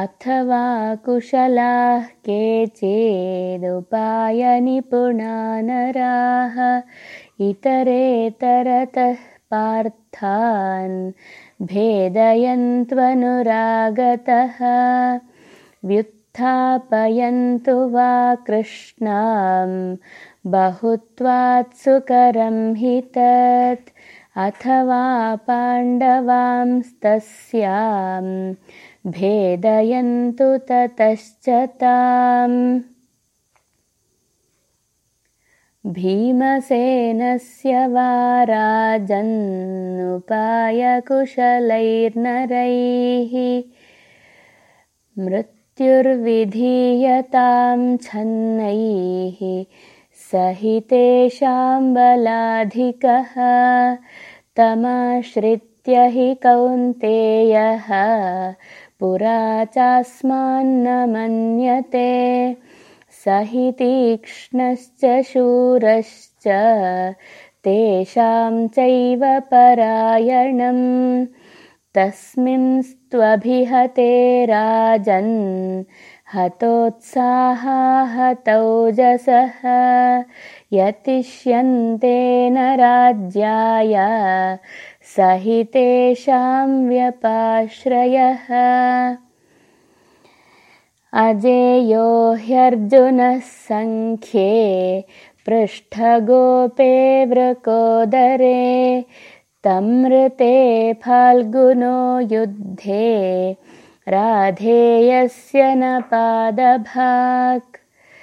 अथवा कुशलाः केचेदुपायनिपुणा नराः इतरेतरतः पार्थान् भेदयन्त्वनुरागतः। व्युत्थापयन्तु वा कृष्णां बहुत्वात्सुकरं हि तत् अथवा पाण्डवांस्तस्यां भेदयन्तु ततश्च ताम्। भीमसेनस्य वा राजन्नुपायकुशलैर्नरैः मृत्युर्विधीयतां छन्नैः सहितेषां बलाधिकः तमाश्रित्य हि कौन्तेयः पुरा चास्मान्न मन्यते स हि तीक्ष्णश्च शूरश्च। तेषां चैव परायणम्। तस्मिंस्त्वभिहते राजन् हतोत्साहाहतौजसः यतिष्यन्तेन राज्याय सहितेषां व्यपाश्रयः। अजेयो ह्यर्जुनः सङ्ख्ये पृष्ठगोपे वृकोदरे तमृते फाल्गुनो युद्धे राधेयस्य न पादभाक्